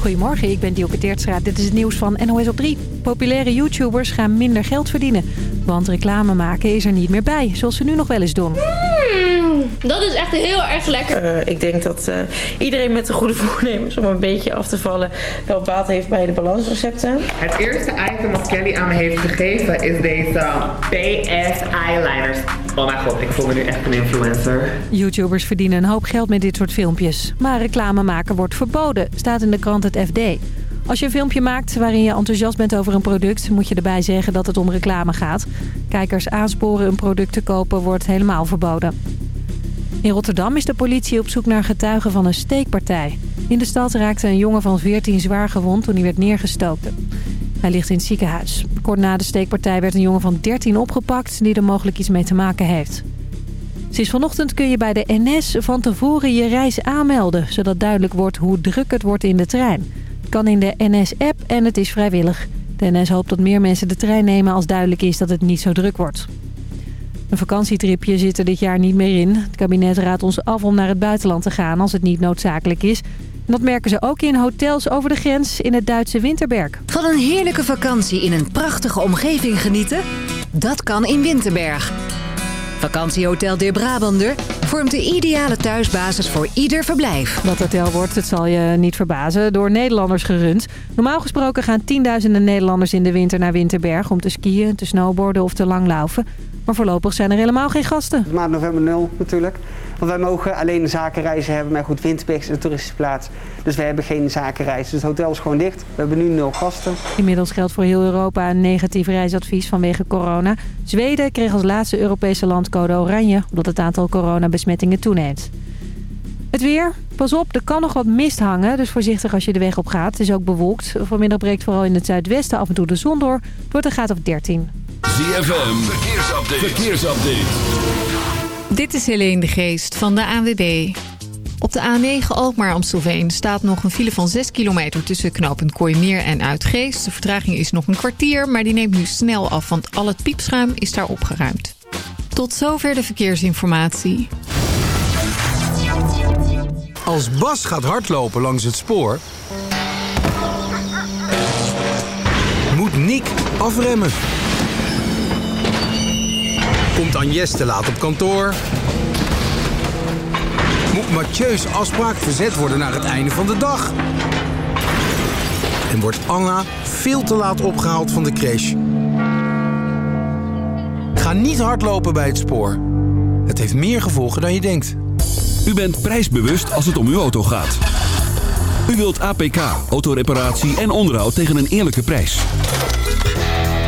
Goedemorgen, ik ben Dielke Teertstra. Dit is het nieuws van NOS op 3. Populaire YouTubers gaan minder geld verdienen. Want reclame maken is er niet meer bij, zoals ze nu nog wel eens doen. Dat is echt heel erg lekker. Eh, ik denk dat eh, iedereen met de goede voornemens om een beetje af te vallen wel baat heeft bij de balansrecepten. Het eerste item dat Kelly aan me heeft gegeven is deze PS eyeliners. Oh mijn god, ik voel me nu echt een influencer. YouTubers verdienen een hoop geld met dit soort filmpjes. Maar reclame maken wordt verboden, staat in de krant het FD. Als je een filmpje maakt waarin je enthousiast bent over een product... moet je erbij zeggen dat het om reclame gaat. Kijkers aansporen een product te kopen wordt helemaal verboden. In Rotterdam is de politie op zoek naar getuigen van een steekpartij. In de stad raakte een jongen van 14 zwaar gewond toen hij werd neergestoken. Hij ligt in het ziekenhuis. Kort na de steekpartij werd een jongen van 13 opgepakt die er mogelijk iets mee te maken heeft. Sinds vanochtend kun je bij de NS van tevoren je reis aanmelden... zodat duidelijk wordt hoe druk het wordt in de trein. Het kan in de NS-app en het is vrijwillig. De NS hoopt dat meer mensen de trein nemen als duidelijk is dat het niet zo druk wordt. Een vakantietripje zit er dit jaar niet meer in. Het kabinet raadt ons af om naar het buitenland te gaan als het niet noodzakelijk is. En dat merken ze ook in hotels over de grens in het Duitse Winterberg. Van een heerlijke vakantie in een prachtige omgeving genieten? Dat kan in Winterberg. Vakantiehotel De Brabander vormt de ideale thuisbasis voor ieder verblijf. Dat hotel wordt, het zal je niet verbazen, door Nederlanders gerund. Normaal gesproken gaan tienduizenden Nederlanders in de winter naar Winterberg... om te skiën, te snowboarden of te langlaufen. Maar voorlopig zijn er helemaal geen gasten. Maand november nul natuurlijk. Want wij mogen alleen zakenreizen hebben. Maar goed, Winterberg is een toeristische plaats. Dus we hebben geen zakenreizen. Dus het hotel is gewoon dicht. We hebben nu nul gasten. Inmiddels geldt voor heel Europa een negatief reisadvies vanwege corona. Zweden kreeg als laatste Europese land code oranje. Omdat het aantal coronabesmettingen toeneemt. Het weer. Pas op, er kan nog wat mist hangen. Dus voorzichtig als je de weg op gaat. Het is ook bewolkt. Vanmiddag breekt vooral in het zuidwesten af en toe de zon door. Het wordt een graad 13. ZFM, verkeersupdate. verkeersupdate. Dit is Helene de Geest van de ANWB. Op de A9 Alkmaar-Amstelveen staat nog een file van 6 kilometer... tussen knooppunt Kooimeer en Uitgeest. De vertraging is nog een kwartier, maar die neemt nu snel af... want al het piepschuim is daar opgeruimd. Tot zover de verkeersinformatie. Als Bas gaat hardlopen langs het spoor... moet Nick afremmen Komt Agnes te laat op kantoor? Moet Mathieu's afspraak verzet worden naar het einde van de dag? En wordt Anna veel te laat opgehaald van de crash? Ga niet hardlopen bij het spoor. Het heeft meer gevolgen dan je denkt. U bent prijsbewust als het om uw auto gaat. U wilt APK, autoreparatie en onderhoud tegen een eerlijke prijs.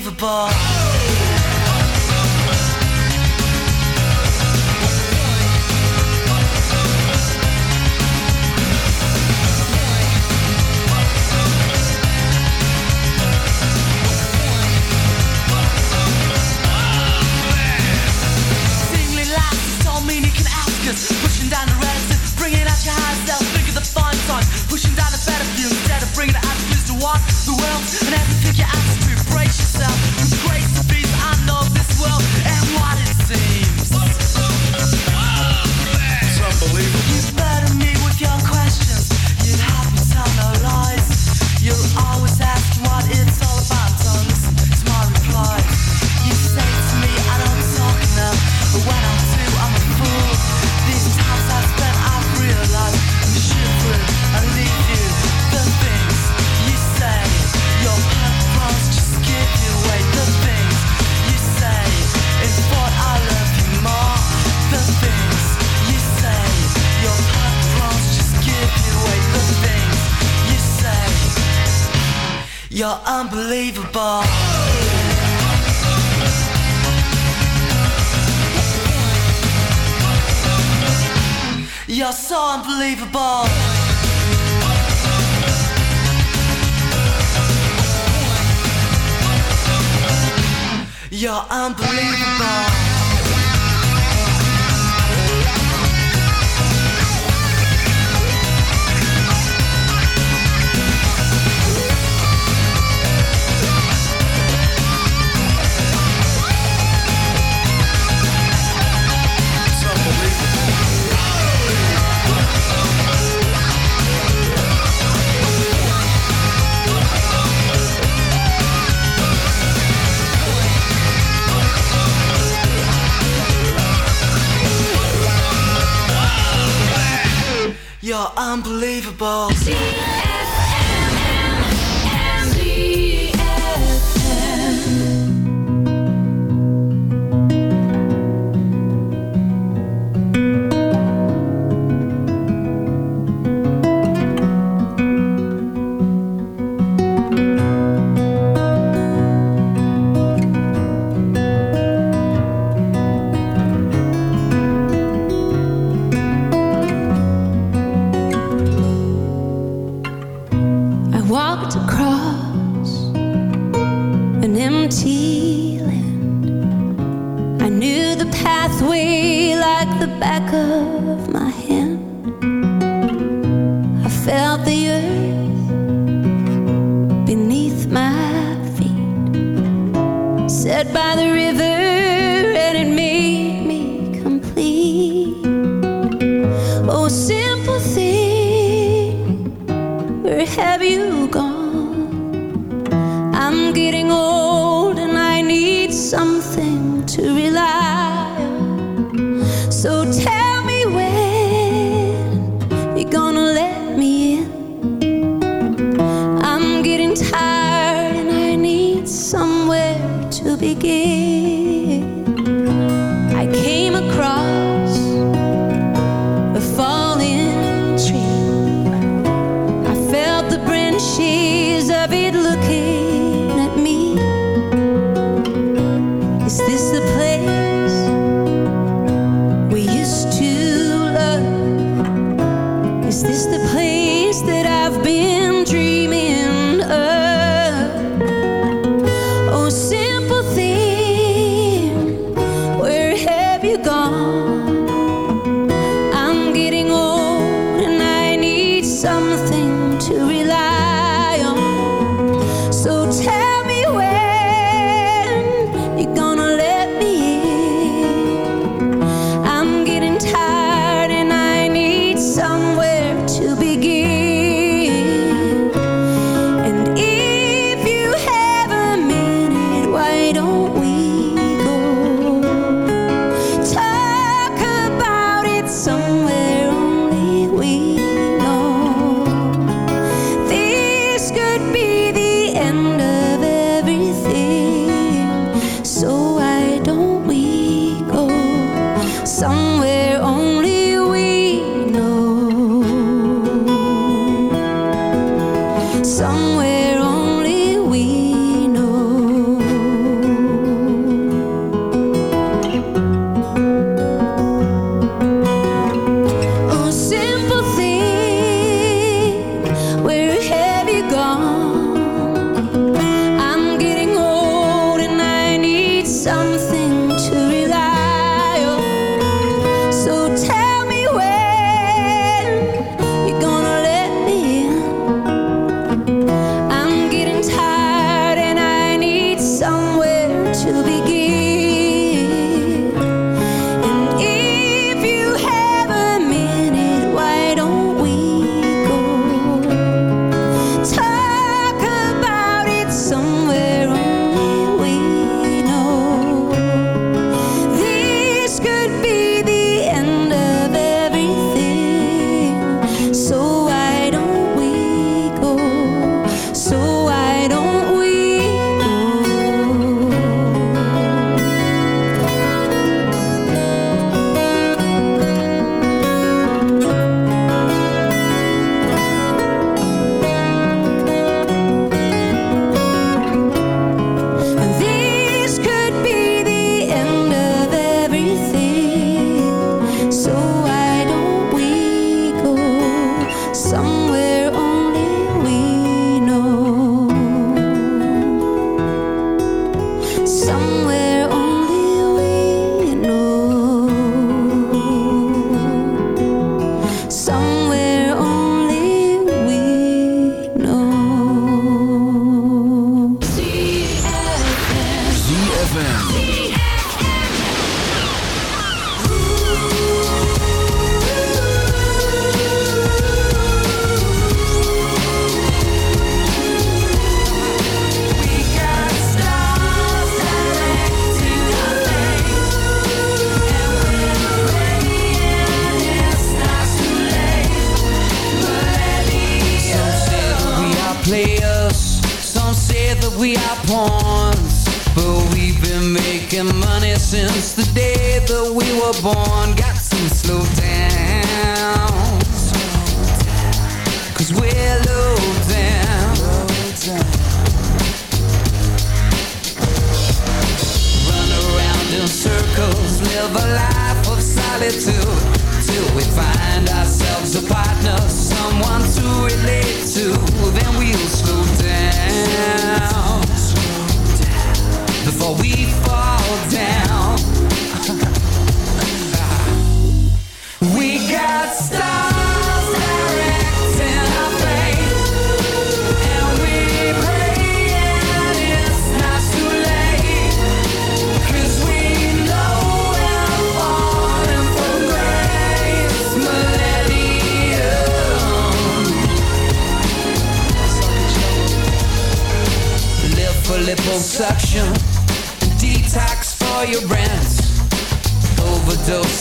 unbelievable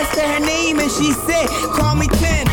asked her her name and she said, call me 10.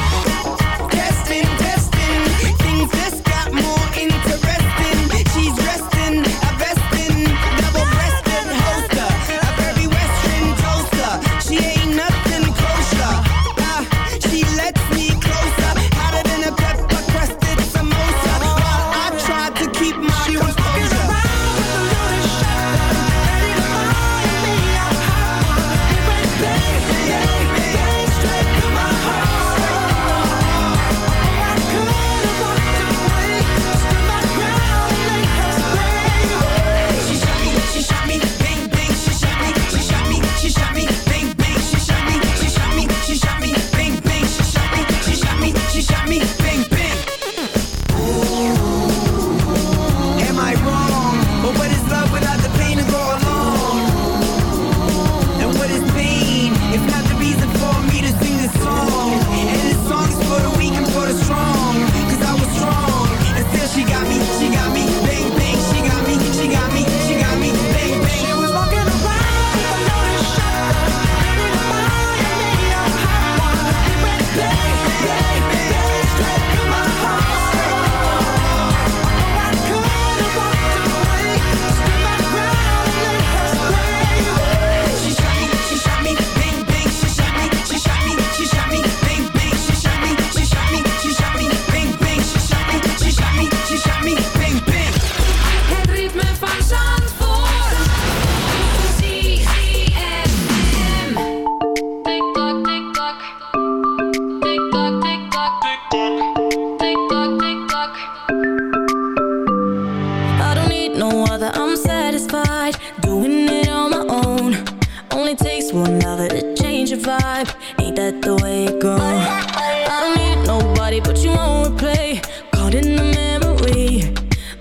that the way it go I don't need nobody but you won't replay Caught in the memory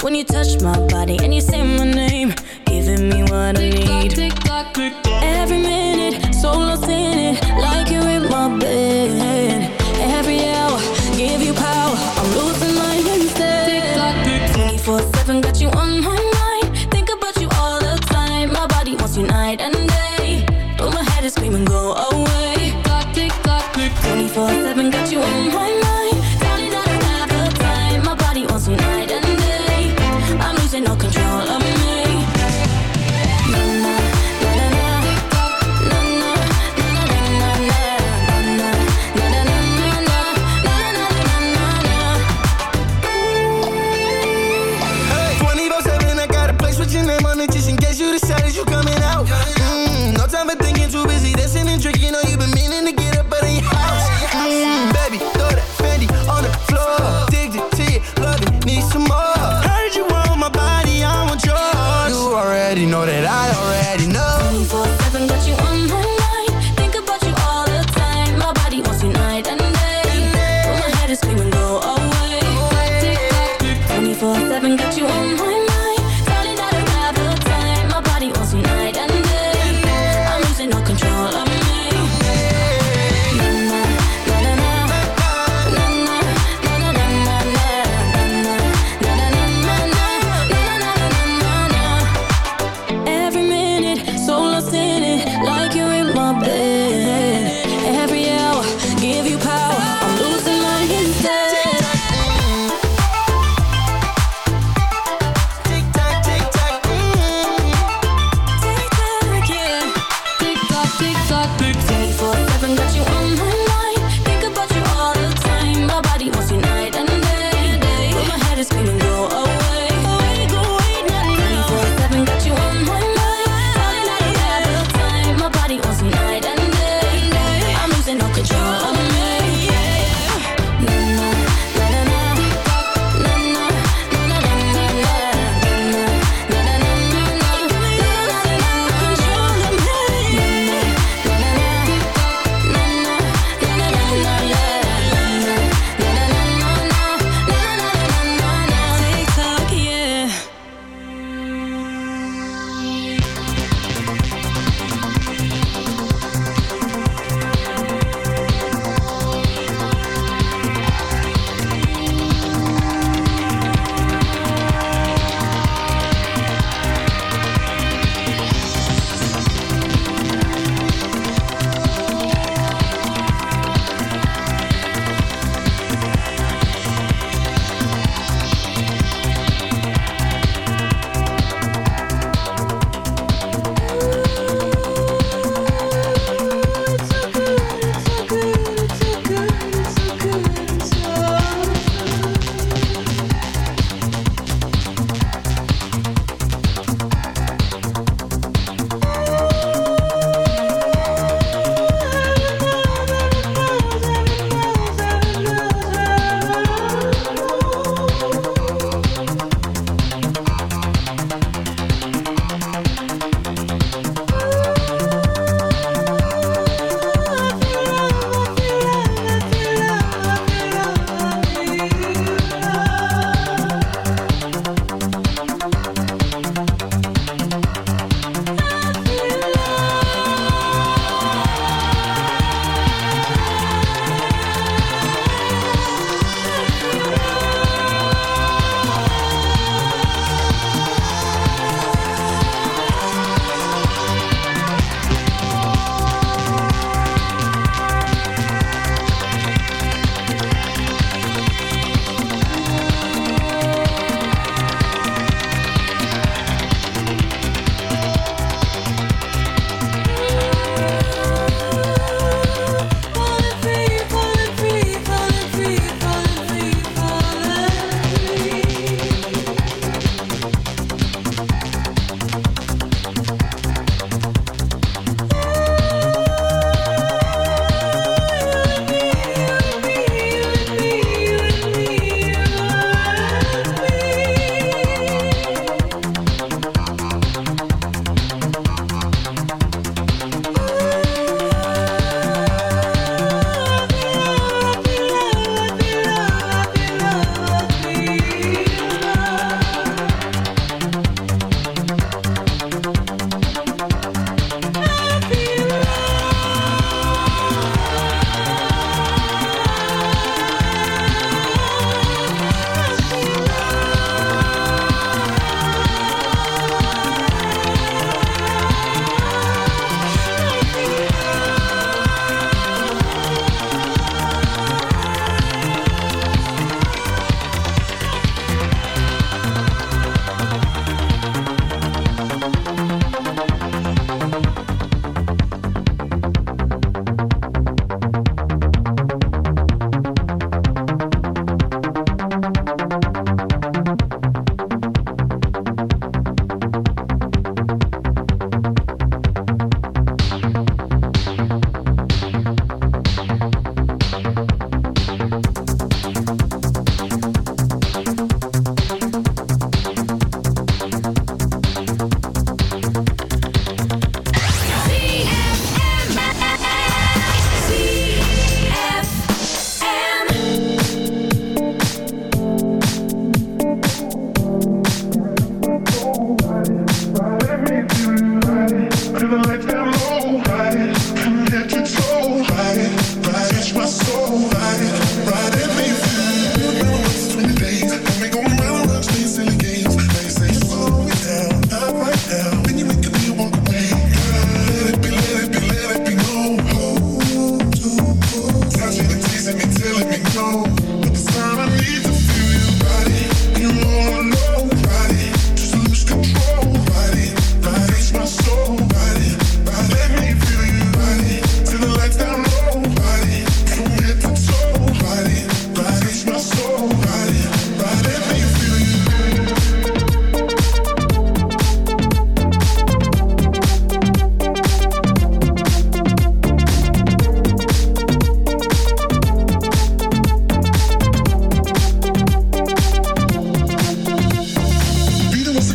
When you touch my body and you say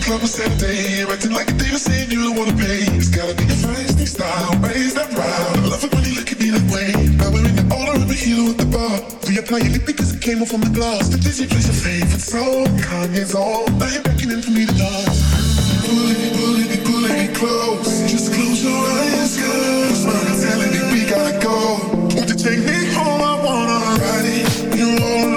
club on Saturday, acting like a diva, saying you don't wanna pay. It's gotta be your fancy style, raise that round. I love it when you look at me that way. Now we're in the order of a hero at the bar. Reapply your lip because it came off on the glass. The Disney place, your favorite song, Kanye's on. Now you're beckoning for me to dance. Pull it, pull it, pull it close. Just close your eyes, girl. Smile telling me we gotta go. Won't you take me home? I wanna ride it. You wanna.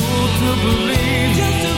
to believe.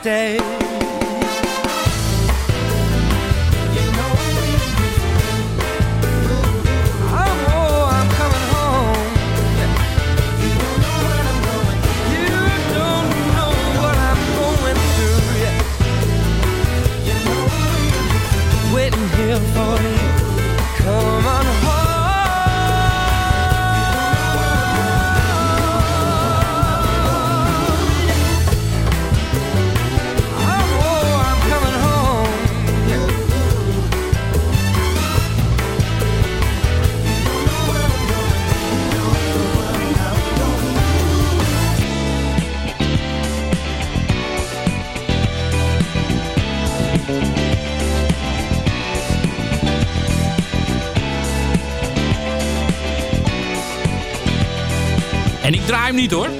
stay. niet hoor.